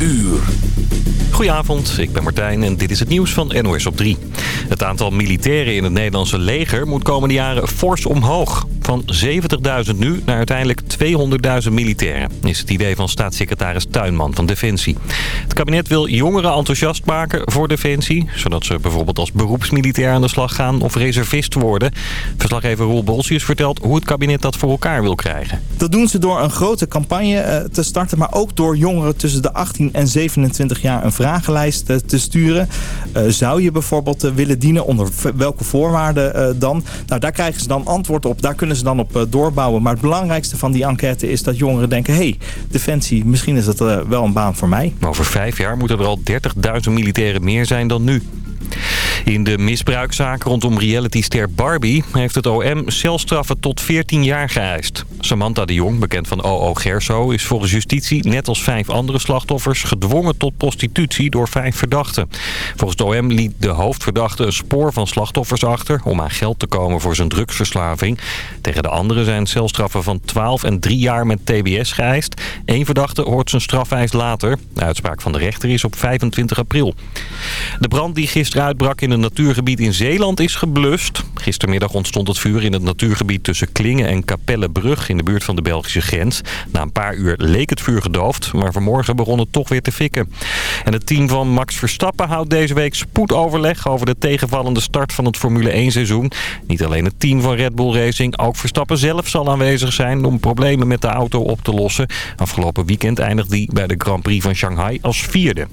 uur. Goedenavond, ik ben Martijn en dit is het nieuws van NOS op 3. Het aantal militairen in het Nederlandse leger moet komende jaren fors omhoog. Van 70.000 nu naar uiteindelijk 200.000 militairen, is het idee van staatssecretaris Tuinman van Defensie. Het kabinet wil jongeren enthousiast maken voor Defensie, zodat ze bijvoorbeeld als beroepsmilitair aan de slag gaan of reservist worden. Verslaggever Roel Bolsius vertelt hoe het kabinet dat voor elkaar wil krijgen. Dat doen ze door een grote campagne eh, te starten, maar ook door jongeren tussen de 18 en 27 jaar een vragenlijst eh, te sturen. Uh, zou je bijvoorbeeld willen dienen, onder welke voorwaarden dan? Nou, daar krijgen ze dan antwoord op, daar kunnen ze dan op doorbouwen. Maar het belangrijkste van die enquête is dat jongeren denken... hé, hey, Defensie, misschien is dat wel een baan voor mij. Over vijf jaar moeten er al 30.000 militairen meer zijn dan nu. In de misbruikzaak rondom realityster Barbie heeft het OM celstraffen tot 14 jaar geëist. Samantha de Jong, bekend van OO Gerso, is volgens justitie net als vijf andere slachtoffers gedwongen tot prostitutie door vijf verdachten. Volgens het OM liet de hoofdverdachte een spoor van slachtoffers achter om aan geld te komen voor zijn drugsverslaving. Tegen de anderen zijn celstraffen van 12 en 3 jaar met tbs geëist. Eén verdachte hoort zijn strafeis later. De uitspraak van de rechter is op 25 april. De brand die gisteren uitbrak in een natuurgebied in Zeeland is geblust. Gistermiddag ontstond het vuur in het natuurgebied tussen Klingen en Kapellebrug in de buurt van de Belgische grens. Na een paar uur leek het vuur gedoofd, maar vanmorgen begon het toch weer te fikken. En het team van Max Verstappen houdt deze week spoedoverleg over de tegenvallende start van het Formule 1 seizoen. Niet alleen het team van Red Bull Racing, ook Verstappen zelf zal aanwezig zijn om problemen met de auto op te lossen. Afgelopen weekend eindigde hij bij de Grand Prix van Shanghai als vierde.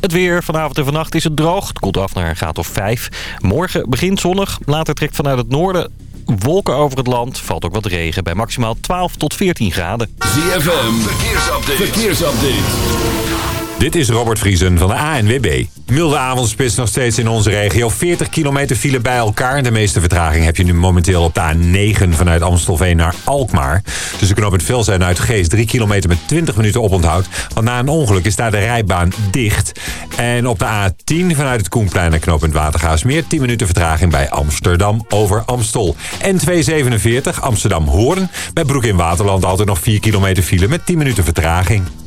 Het weer. Vanavond en vannacht is het droog. Het koelt af naar een graad of 5. Morgen begint zonnig. Later trekt vanuit het noorden wolken over het land. Valt ook wat regen bij maximaal 12 tot 14 graden. ZFM. Verkeersupdate. Verkeersupdate. Dit is Robert Vriesen van de ANWB. Milde avondspits nog steeds in onze regio. 40 kilometer file bij elkaar. De meeste vertraging heb je nu momenteel op de A9 vanuit Amstelveen naar Alkmaar. Dus de knoop het Velzijn uit Geest 3 kilometer met 20 minuten oponthoud. Want na een ongeluk is daar de rijbaan dicht. En op de A10 vanuit het Koenplein naar knooppunt Watergaasmeer 10 minuten vertraging bij Amsterdam over Amstel. En 247 Amsterdam-Hoorn. Bij Broek in Waterland altijd nog 4 kilometer file met 10 minuten vertraging.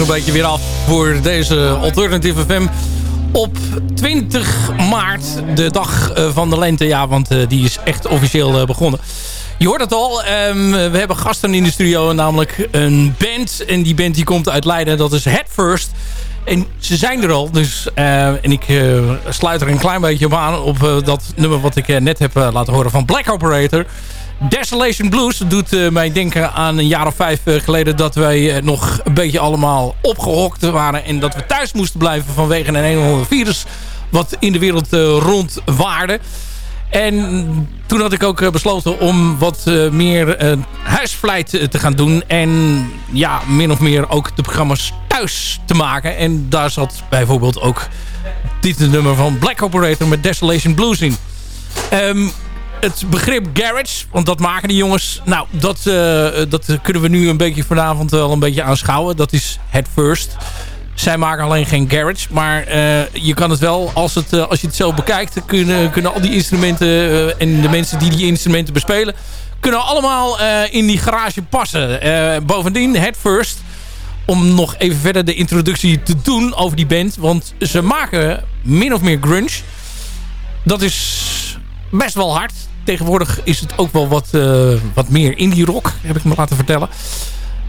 Een beetje weer af voor deze Alternative FM. Op 20 maart, de dag van de lente. Ja, want die is echt officieel begonnen. Je hoort het al, um, we hebben gasten in de studio, namelijk een band. En die band die komt uit Leiden, dat is Head First. En ze zijn er al, dus, en ik sluit er een klein beetje op aan... op dat nummer wat ik net heb laten horen van Black Operator. Desolation Blues doet mij denken aan een jaar of vijf geleden... dat wij nog een beetje allemaal opgehokt waren... en dat we thuis moesten blijven vanwege een enorme virus... wat in de wereld rondwaarde. En toen had ik ook eh, besloten om wat eh, meer huisvleit te gaan doen. En ja, min of meer ook de programma's thuis te maken. En daar zat bijvoorbeeld ook dit nummer van Black Operator met Desolation Blues in. Um, het begrip garage, want dat maken die jongens. Nou, dat, dat kunnen we nu een beetje vanavond wel een beetje aanschouwen. Dat is het first. Zij maken alleen geen garage. Maar uh, je kan het wel, als, het, uh, als je het zo bekijkt... kunnen, kunnen al die instrumenten en de mensen die die instrumenten bespelen... kunnen allemaal in die garage passen. bovendien, Head First... om nog even verder de introductie te doen over die band. Want ze maken min of meer grunge. Dat is best wel hard. Tegenwoordig is het ook wel wat, wat meer indie rock, heb ik me laten vertellen.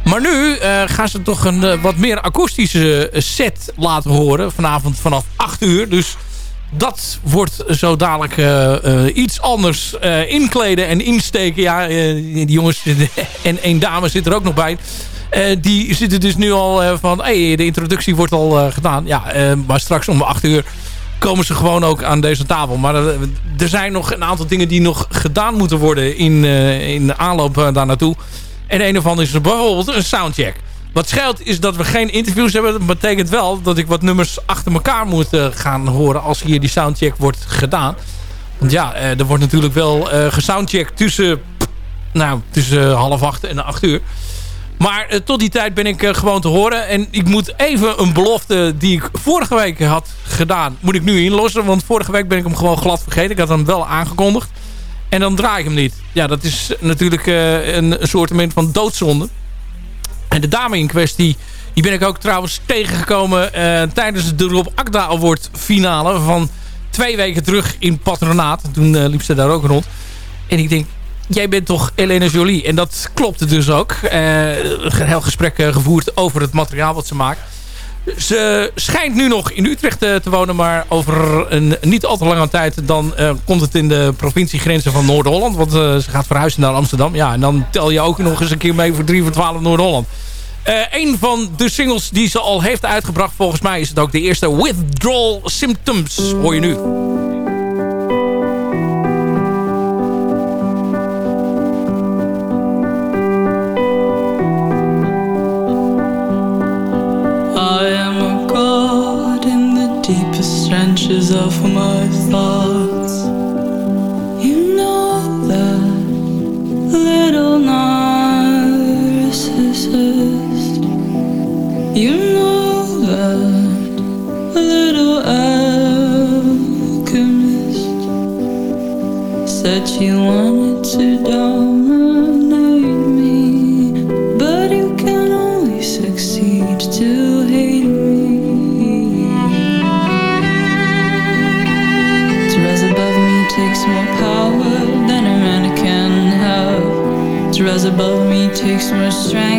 Maar nu uh, gaan ze toch een uh, wat meer akoestische eh, set laten horen. Vanavond vanaf 8 uur. Dus dat wordt zo dadelijk iets anders inkleden en insteken. Ja, die jongens en één dame zit er ook nog bij. die zitten dus nu al van... Hey, de introductie wordt al gedaan. Ja, maar straks om 8 uur komen ze gewoon ook aan deze tafel. Maar er zijn nog een aantal dingen die nog gedaan moeten worden in, in de aanloop daar naartoe. En een ander is bijvoorbeeld een soundcheck. Wat scheelt is dat we geen interviews hebben. Dat betekent wel dat ik wat nummers achter elkaar moet gaan horen als hier die soundcheck wordt gedaan. Want ja, er wordt natuurlijk wel gesoundcheckt tussen, nou, tussen half acht en acht uur. Maar tot die tijd ben ik gewoon te horen. En ik moet even een belofte die ik vorige week had gedaan, moet ik nu inlossen. Want vorige week ben ik hem gewoon glad vergeten. Ik had hem wel aangekondigd. En dan draai ik hem niet. Ja, dat is natuurlijk uh, een, soort van doodzonde. En de dame in kwestie... Die ben ik ook trouwens tegengekomen tijdens de Rob Akda Award finale van twee weken terug in Patronaat. Toen liep ze daar ook rond. En ik denk, jij bent toch Elena Jolie? En dat klopte dus ook. een heel gesprek gevoerd over het materiaal wat ze maakt. Ze schijnt nu nog in Utrecht te, te wonen, maar over een niet al te lange tijd dan komt het in de provinciegrenzen van Noord-Holland. Want ze gaat verhuizen naar Amsterdam. Ja, en dan tel je ook nog eens een keer mee voor 3 voor 12 Noord-Holland. Uh, een van de singles die ze al heeft uitgebracht, volgens mij is het ook de eerste Withdrawal Symptoms, hoor je nu. Trenches of my thoughts. Strength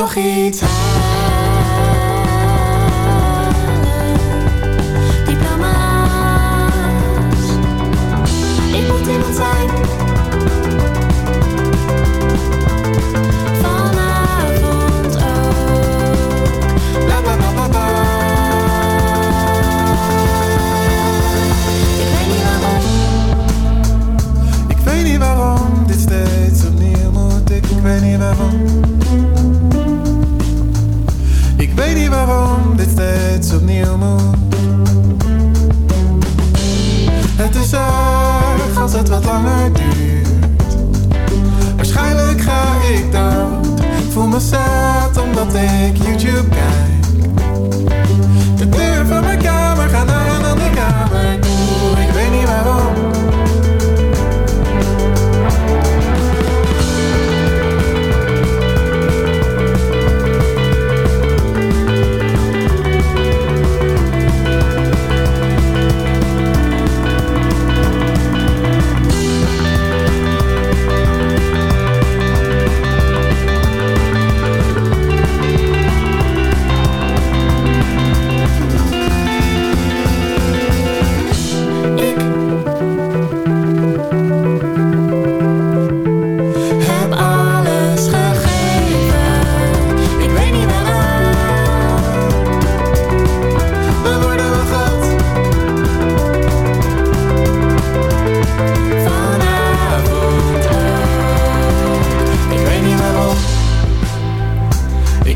nog iets.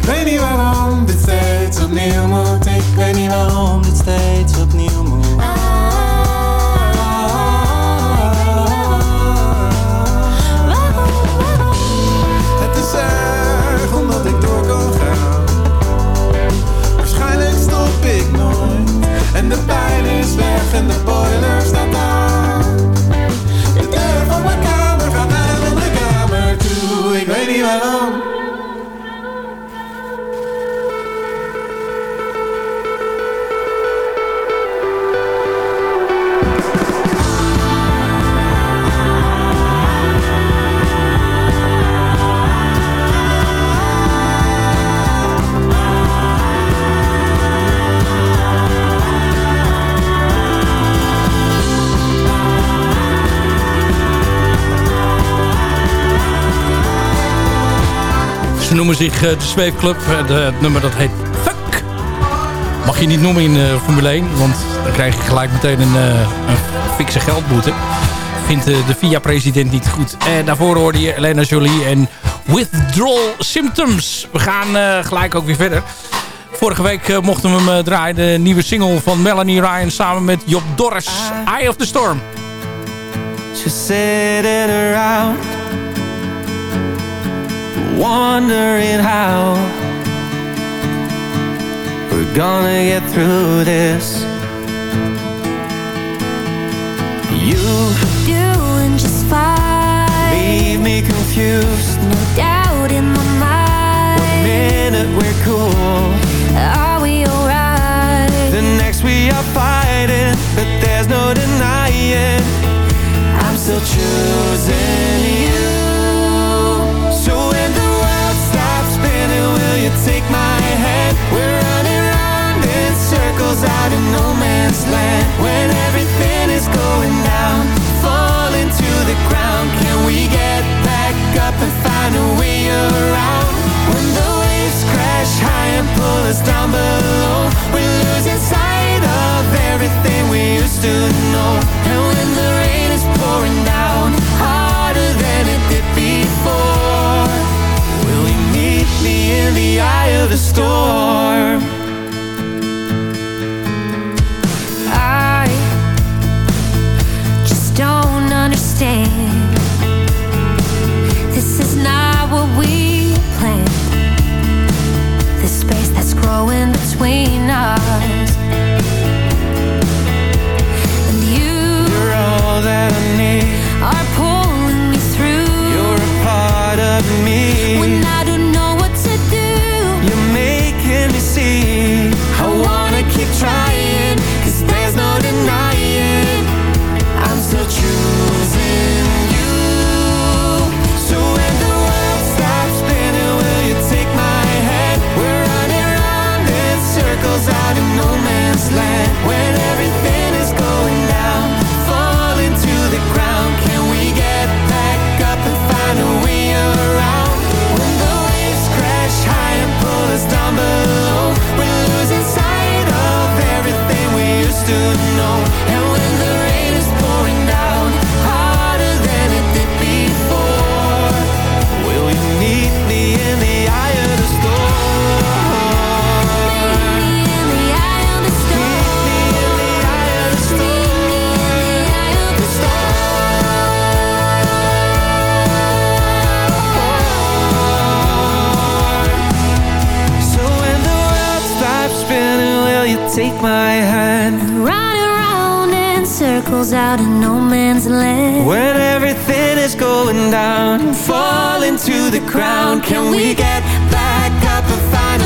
Ik weet niet waarom dit steeds opnieuw moet. Ik weet niet waarom dit steeds opnieuw noemen zich eh, de Zweefclub. Eh, het nummer dat heet Fuck. Mag je niet noemen in eh, Formule 1, want dan krijg je gelijk meteen een, een fikse geldboete. Vindt de VIA-president niet goed. En daarvoor hoorde je Elena Jolie en Withdrawal Symptoms. We gaan gelijk ook weer verder. Vorige week mochten we hem draaien. De nieuwe single van Melanie Ryan samen met Job Dorris. Ah. Eye of the Storm. Around wondering how we're gonna get through this. You doing just fine. Leave me confused. No doubt in my mind. One minute we're cool. Are we alright? The next we are fighting, but there's no denying. I'm still true out in no man's land. When everything is going down Falling to the ground. Can we get back up and find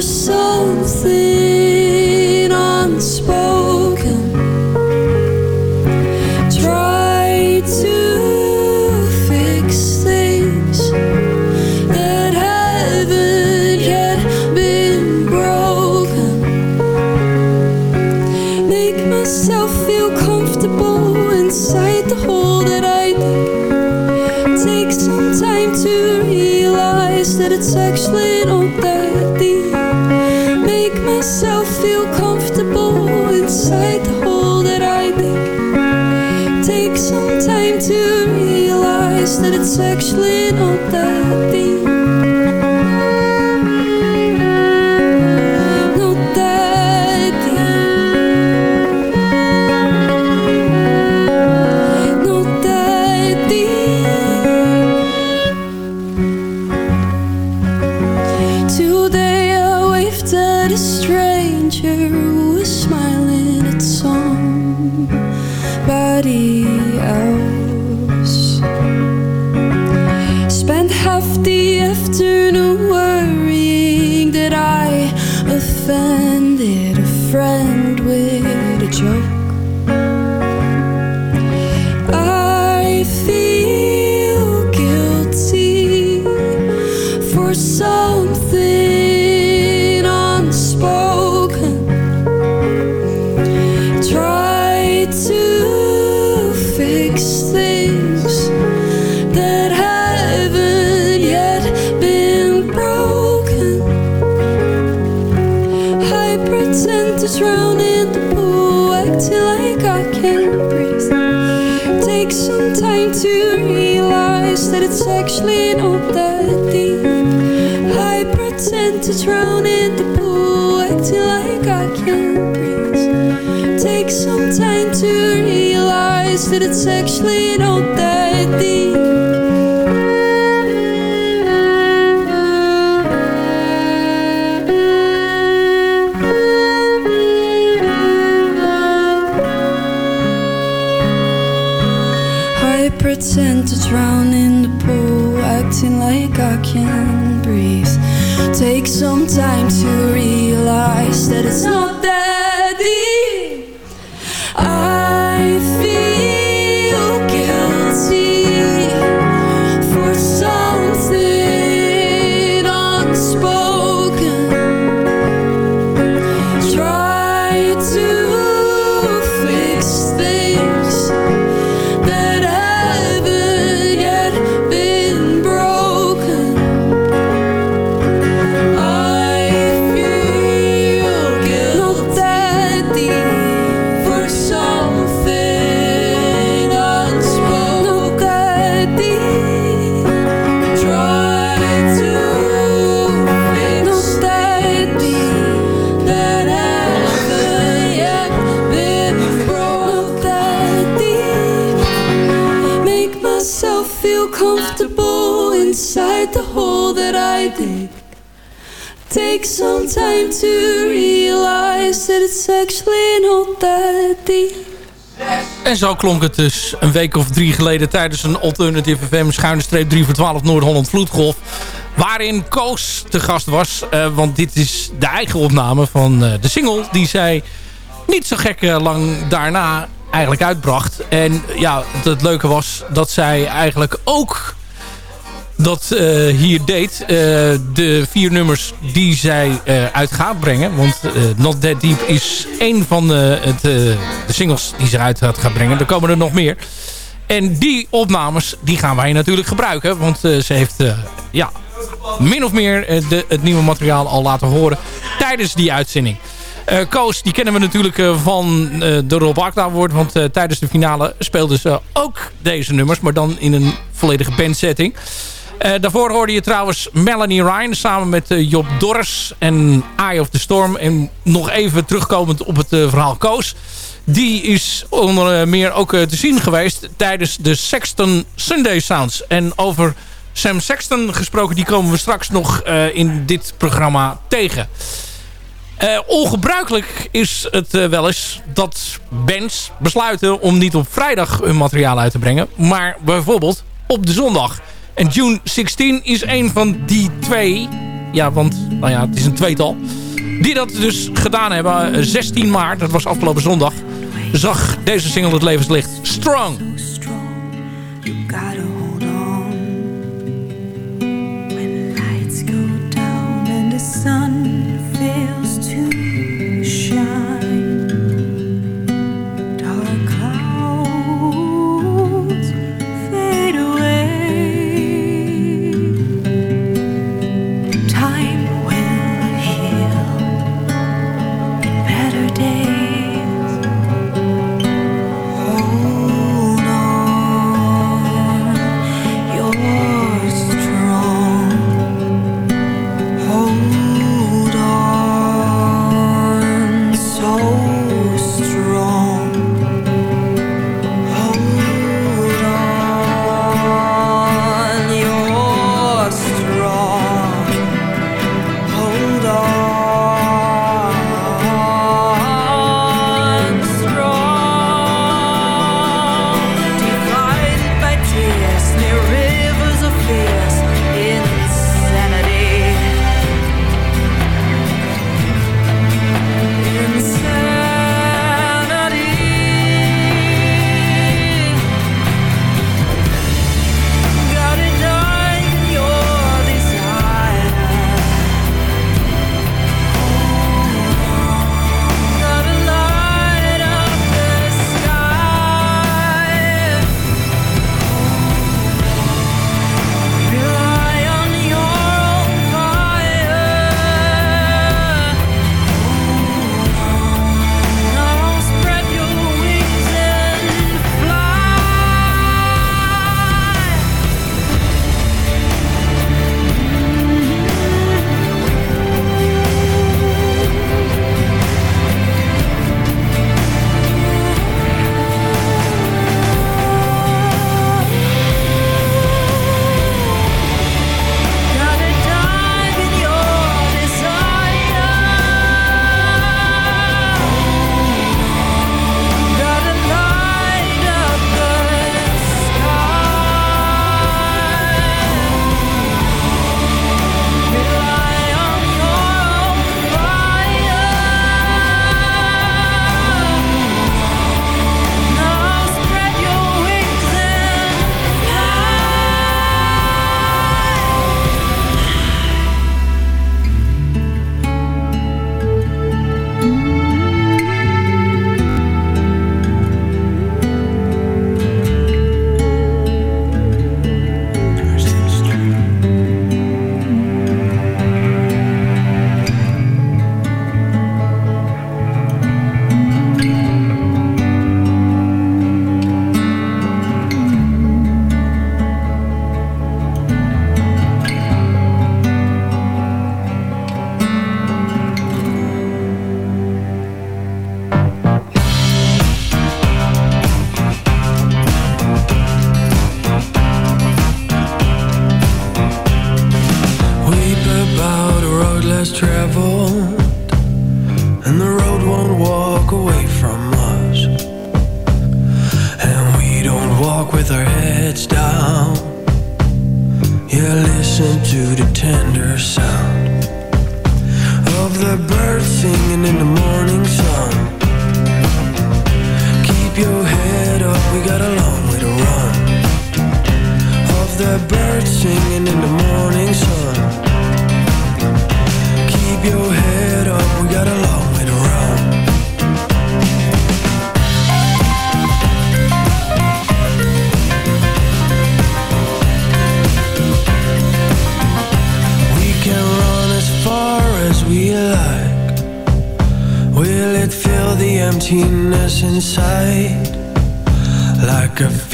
something. Take some time to realize that it's actually not that deep. I pretend to drown in the pool, acting like I can't breathe. Take some time to realize that it's actually not that deep. sometimes time to realize that it's actually not that deep. En zo klonk het dus een week of drie geleden tijdens een Alternative FM schuine streep 3 voor 12 Noord-Holland Vloedgolf. Waarin Koos te gast was. eh, want dit is de eigen opname van eh, de single die zij niet zo gek eh, lang daarna eigenlijk uitbracht. En ja, het leuke was dat zij eigenlijk ook dat eh, hier deed. Eh, de vier nummers die zij eh, uit gaat brengen. Want Not That Deep is één van de, het, de singles die ze uit gaat brengen. Er komen er nog meer. En die opnames die gaan wij natuurlijk gebruiken. Want ze heeft ja, min of meer de, het nieuwe materiaal al laten horen tijdens die uitzending. Koos, die kennen we natuurlijk van eh, de Rob Akda Award. Want tijdens de finale speelden ze ook deze nummers. Maar dan in een volledige bandsetting. Eh, daarvoor hoorde je trouwens Melanie Ryan samen met eh, Job Dorres en Eye of the Storm. En nog even terugkomend op het eh, verhaal Koos. Die is onder meer ook te zien geweest tijdens de Sexton Sunday Sounds. En over Sam Sexton gesproken, die komen we straks nog in dit programma tegen. Ongebruikelijk is het wel eens dat bands besluiten om niet op vrijdag hun materiaal uit te brengen. Maar bijvoorbeeld op de zondag. En June 16 is een van die twee. Ja, want nou ja, het is een tweetal. Die dat dus gedaan hebben. Eh, 16 maart, dat was afgelopen zondag. Zag deze single het levenslicht. Strong.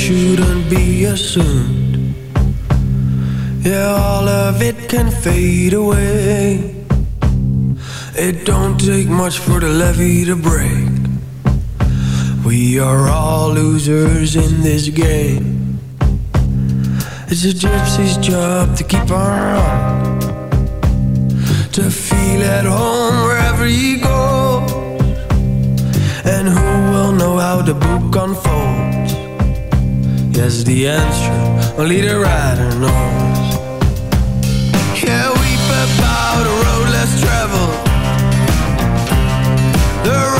Shouldn't be assumed. Yeah, all of it can fade away. It don't take much for the levee to break. We are all losers in this game. It's a gypsy's job to keep on to feel at home wherever he goes. And who will know how the book unfolds? Yes, the answer only the rider knows. Yeah, weep about a road less traveled. The road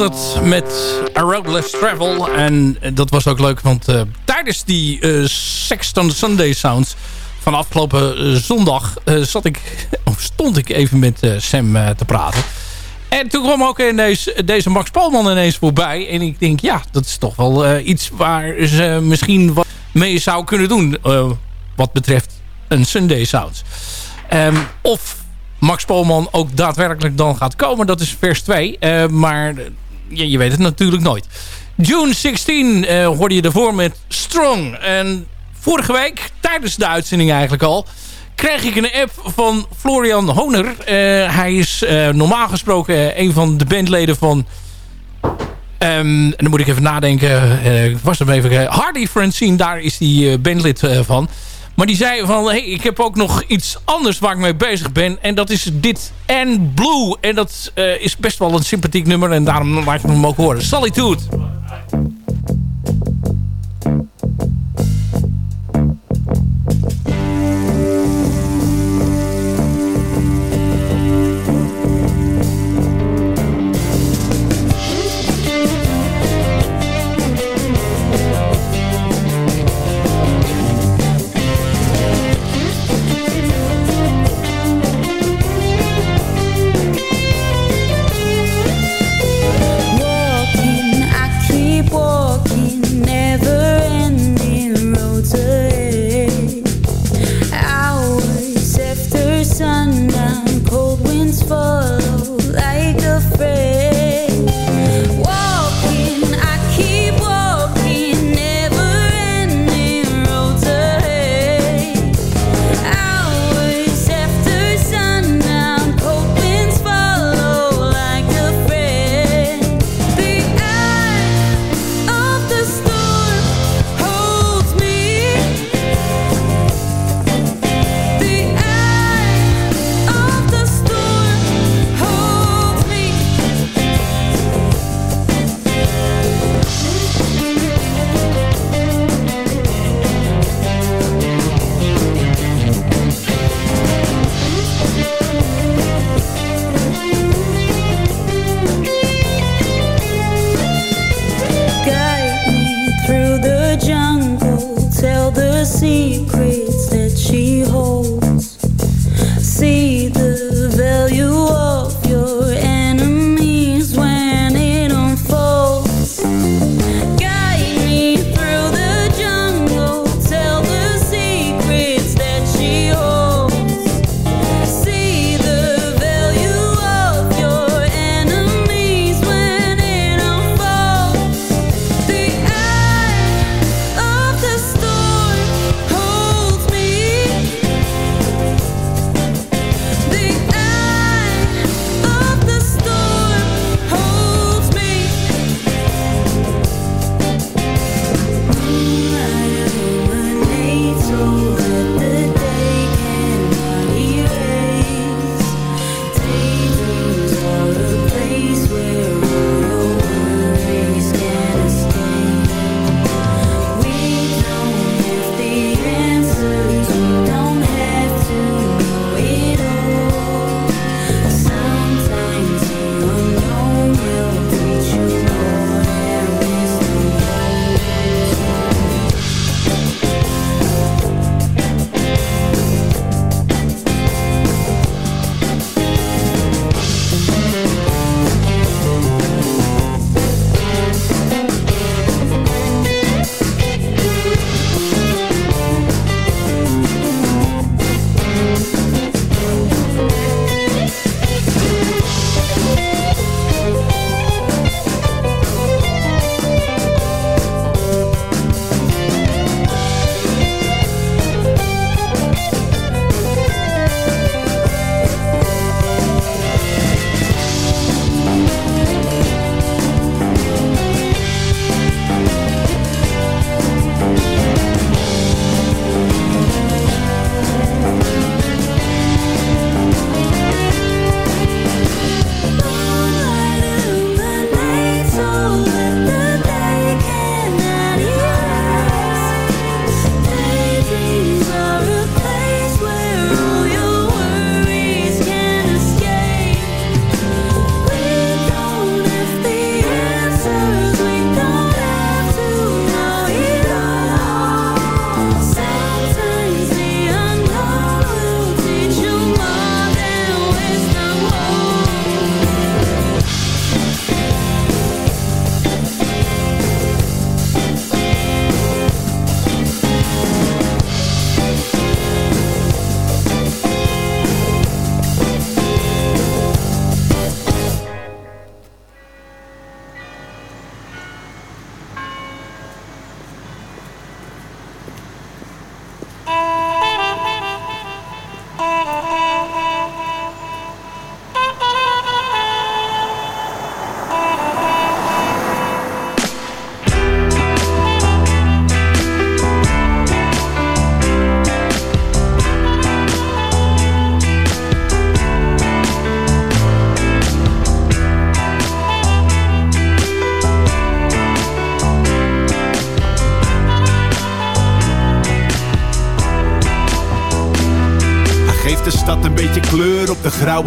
dat met A Road Less Travel. En dat was ook leuk, want eh, tijdens die eh Sexton Sunday Sounds van afgelopen eh, zondag eh, zat ik, stond ik even met eh, Sam eh, te praten. En toen kwam ook ineens deze Max Polman ineens voorbij. En ik denk, ja, dat is toch wel eh, iets waar ze misschien wat mee zou kunnen doen. eh, wat betreft een Sunday Sounds. Ehm, of Max Polman ook daadwerkelijk dan gaat komen, dat is vers 2. Eh, maar eh, je, je weet het natuurlijk nooit. June 16 eh, hoorde je ervoor met Strong. En vorige week, tijdens de uitzending eigenlijk al... kreeg ik een app van Florian Honer. Eh, hij is eh, normaal gesproken een van de bandleden van... Ehm, en dan moet ik even nadenken. ik was hem even... Hardy Francine, daar is die bandlid van. Maar die zei van, hey, ik heb ook nog iets anders waar ik mee bezig ben. En dat is dit And Blue. En dat eh, is best wel een sympathiek nummer. En daarom laat je hem ook horen. Solitude.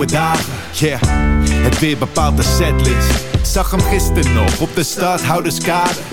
Dagen. Yeah, het weer bepaalt de setlist. Zag hem gisteren nog op de stadhouderskade.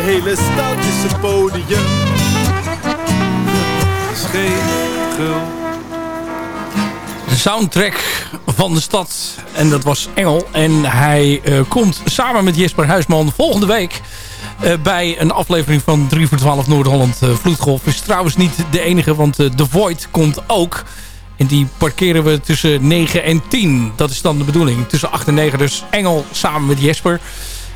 Hele stad is een podium. Schegel. de soundtrack van de stad. En dat was Engel. En hij eh, komt samen met Jesper Huisman volgende week... eh, bij een aflevering van 3 voor 12 Noord-Holland eh, Vloedgolf. Is trouwens niet de enige, want The Void komt ook. En die parkeren we tussen 9 en 10. Dat is dan de bedoeling. Tussen 8 en 9 dus Engel samen met Jesper.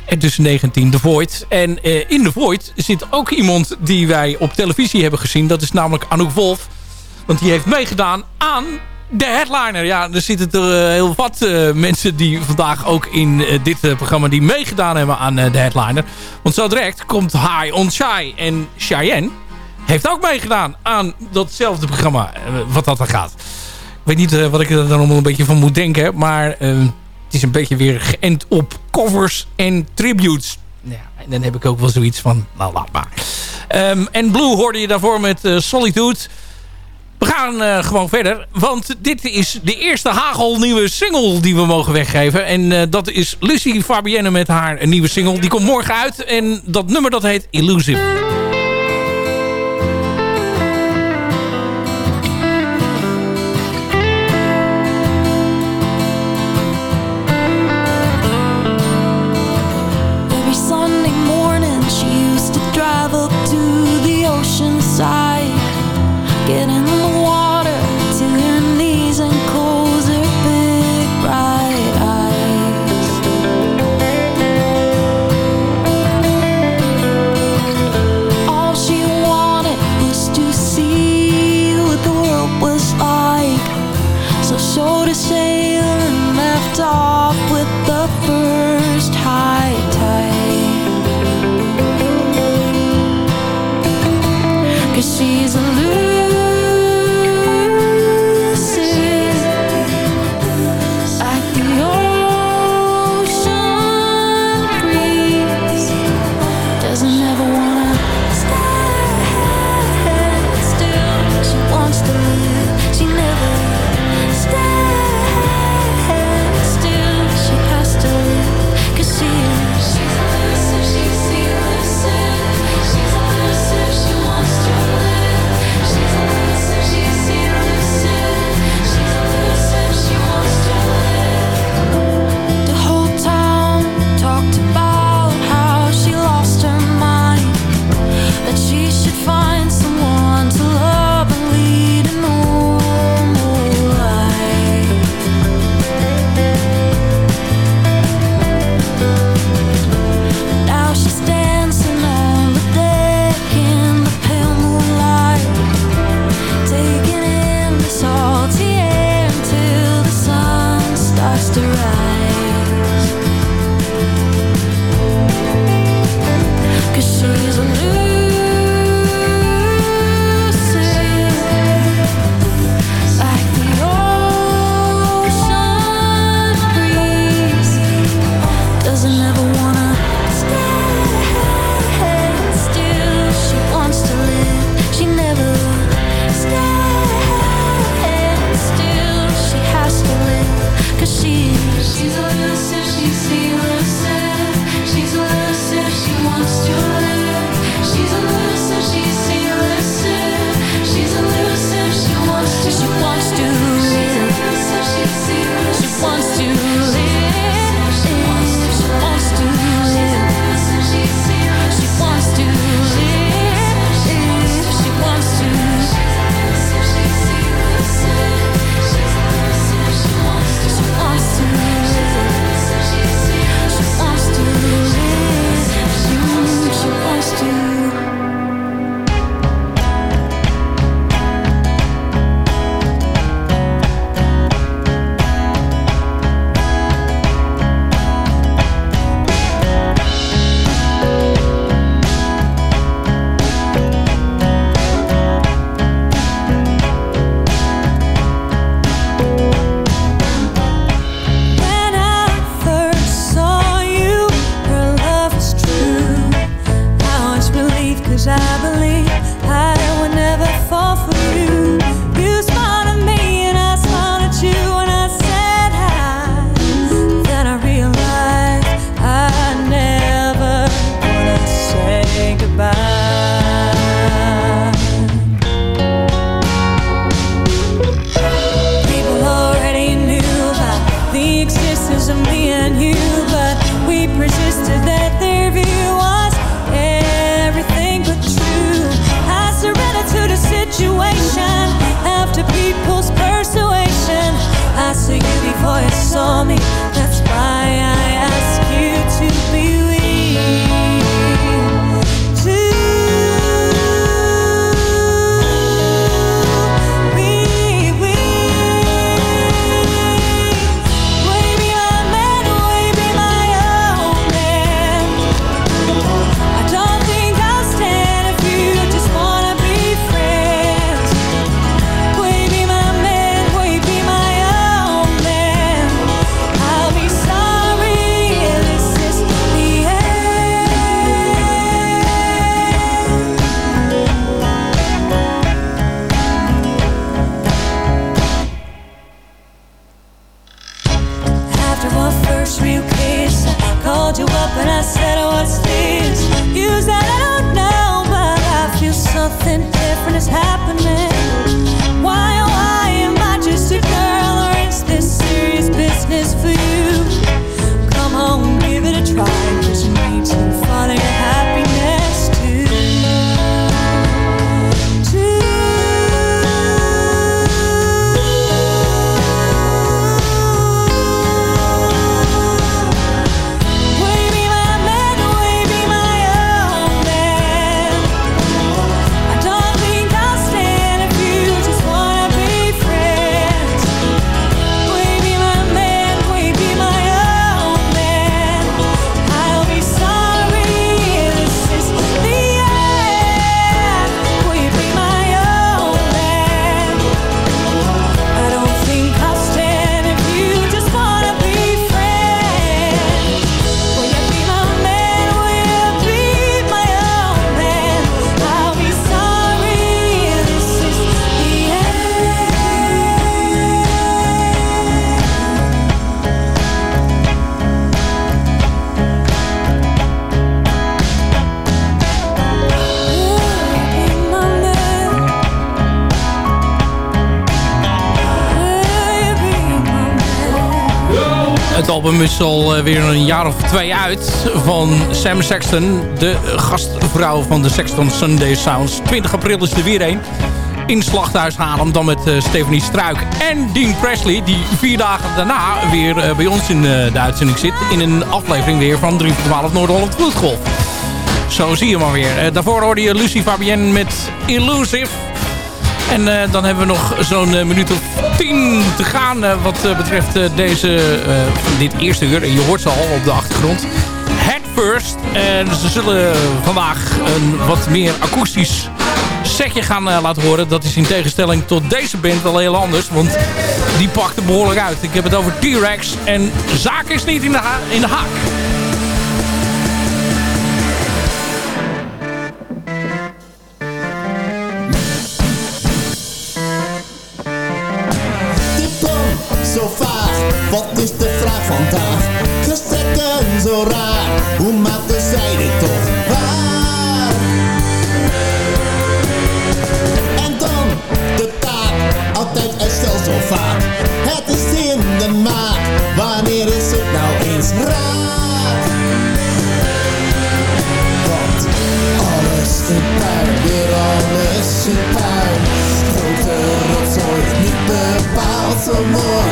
En tussen 9 en 10 The Void. En eh, in The Void zit ook iemand die wij op televisie hebben gezien. Dat is namelijk Anouk Wolf. Want die heeft meegedaan aan de headliner. Ja, er zitten er eh, heel wat eh, mensen die vandaag ook in dit programma die meegedaan hebben aan de headliner. Want zo direct komt High on Shy. En Cheyenne heeft ook meegedaan aan datzelfde programma. wat dat er gaat. Ik weet niet wat ik er dan allemaal een beetje van moet denken. Maar eh, het is een beetje weer geënt op covers en tributes. Ja, en dan heb ik ook wel zoiets van, nou laat maar. Ehm, en Blue hoorde je daarvoor met eh, Solitude. We gaan eh, gewoon verder, want dit is de eerste hagelnieuwe single die we mogen weggeven. En eh, dat is Lucy Fabienne met haar nieuwe single. Die komt morgen uit en dat nummer dat heet Illusive. Eh, weer een jaar of twee uit van Sam Sexton. De gastvrouw van de Sexton Sunday Sounds. 20 april is er weer een. In Slachthuis Haarlem. Dan met eh, Stephanie Struik en Dean Presley. Die vier dagen daarna weer eh, bij ons in eh, de uitzending zit. In een aflevering weer van 3 voor 12 Noord-Holland Vloedgolf. Zo zie je maar weer. Daarvoor hoorde je Lucie Fabienne met Illusive. En eh, dan hebben we nog zo'n eh, minuut of tien te gaan eh, wat betreft deze, dit eerste uur. Je hoort ze al op de achtergrond. Head First. En ze zullen vandaag een wat meer akoestisch setje gaan laten horen. Dat is in tegenstelling tot deze band wel heel anders. Want die pakt er behoorlijk uit. Ik heb het over T-Rex. En zaak is niet in de, in de haak. Vandaag? Gestrekken zo raar, hoe maakten zij dit toch waar? En dan de taak, altijd en stel zo vaak. Het is in de maak, wanneer is het nou eens raak? Want alles in puin, weer alles in puin. Grote rotzooi, niet bepaald zo mooi.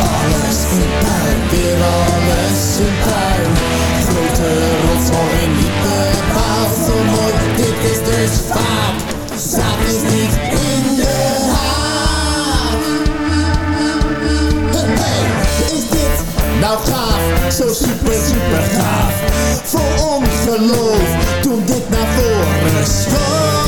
Alles in puin, weer alles in puin. Grote rotzooi, niet bepaald zo mooi. Dit is dus vaak, zaak is niet in de haak. Hey, is dit nou gaaf? Zo super, super gaaf. Vol ongeloof, toen dit naar voren schoof.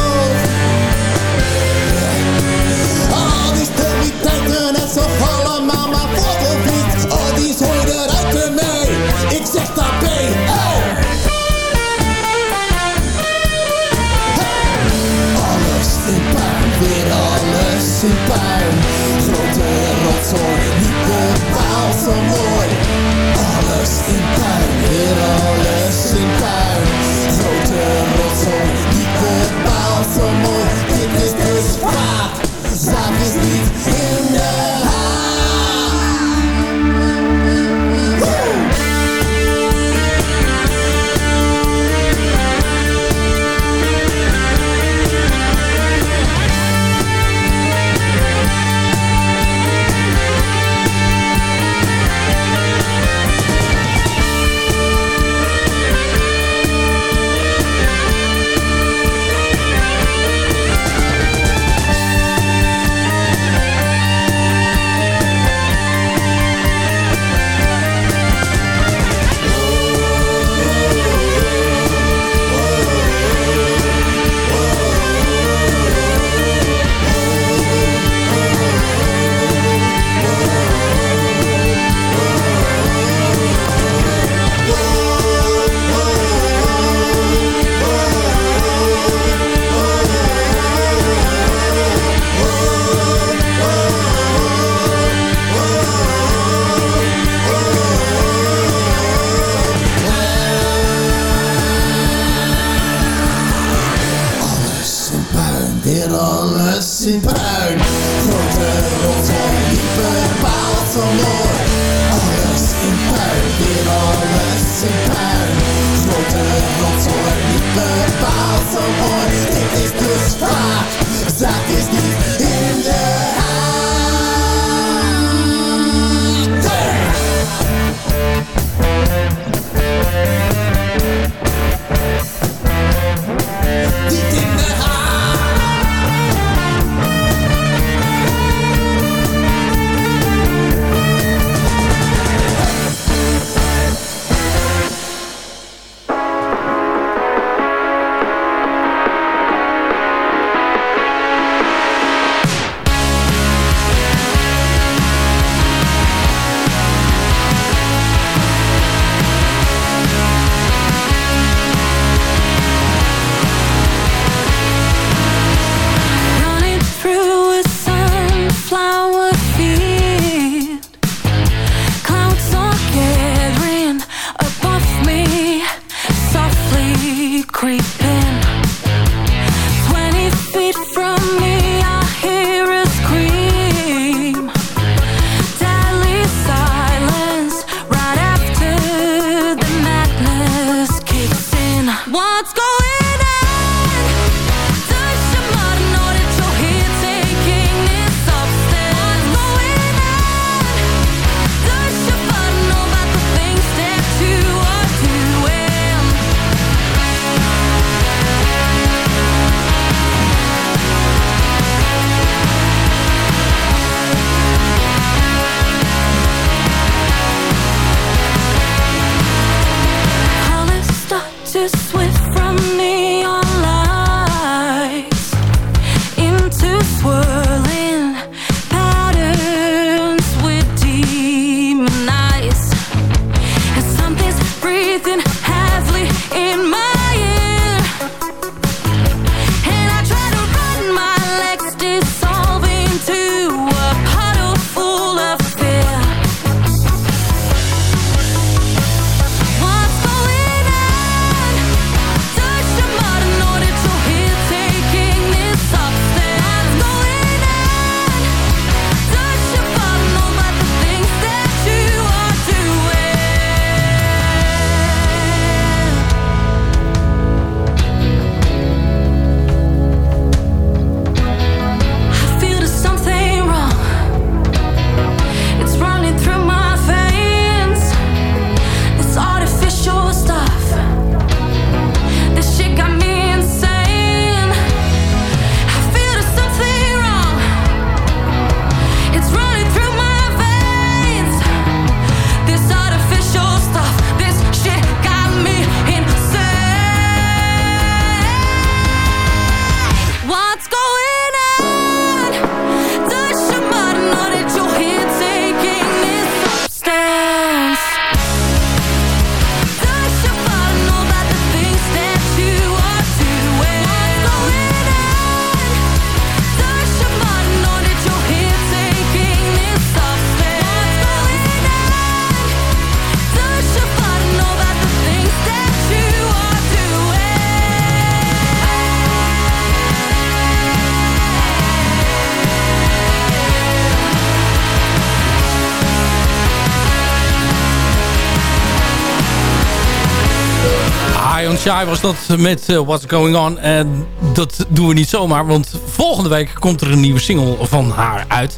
Shy was dat met eh, What's Going On. En dat doen we niet zomaar, want volgende week komt er een nieuwe single van haar uit.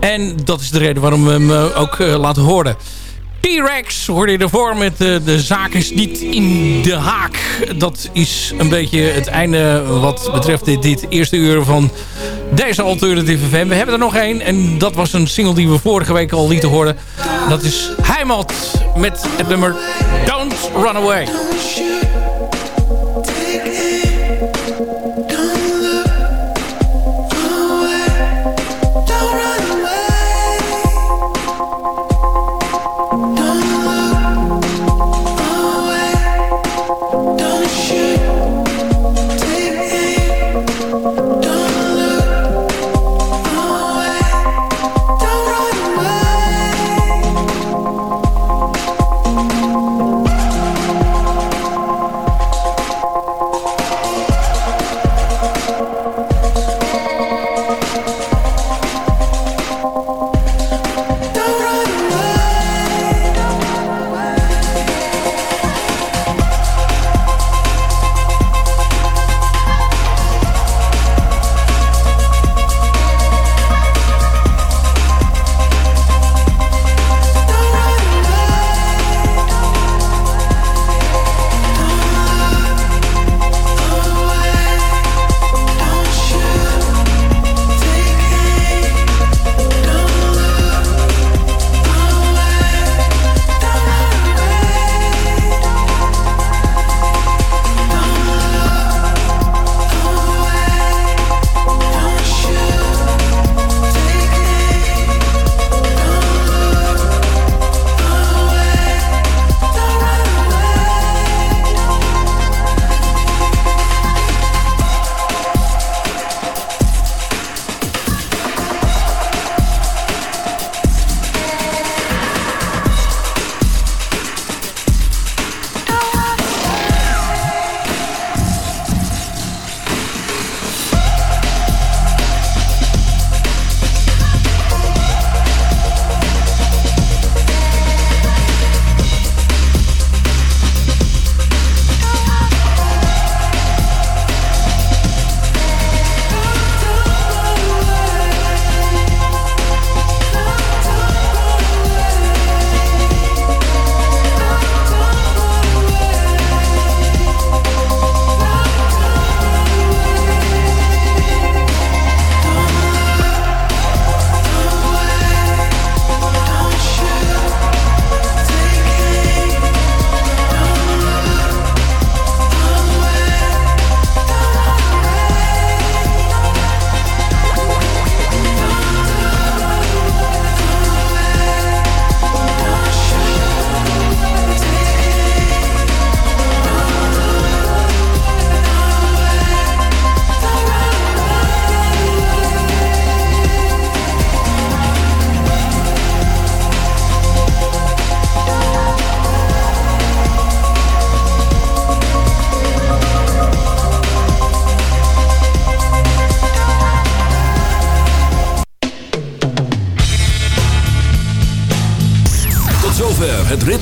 En dat is de reden waarom we hem eh, ook eh, laten horen. T-Rex hoorde je ervoor met de zaak is niet in de haak. Dat is een beetje het einde wat betreft dit, eerste uur van deze alternatieve FM. We hebben er nog één en dat was een single die we vorige week al lieten horen. Dat is Heimat met het nummer Don't Run Away.